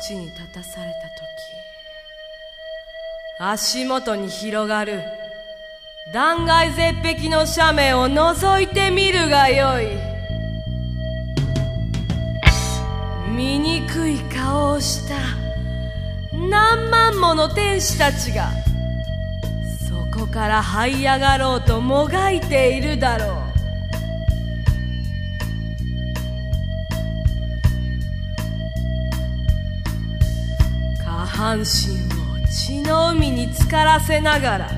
地に立たされた時足元に広がる断崖絶壁の斜面を覗いてみるがよい。醜い顔をした何万もの天使たちがそこから這い上がろうともがいているだろう。半身を血の海に浸からせながら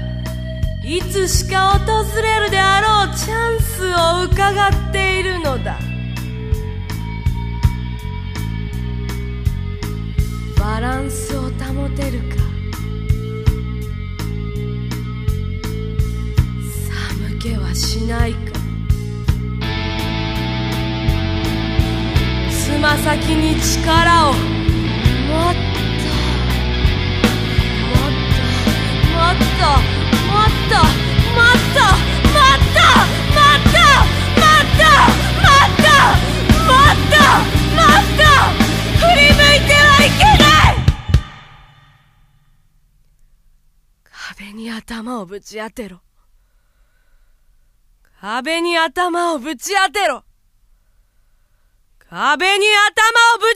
いつしか訪れるであろうチャンスを伺っているのだ。バランスを保てるか。寒気はしないか。つま先に力を。に頭をぶち当てろ。壁に頭をぶち当てろ。壁に頭をぶち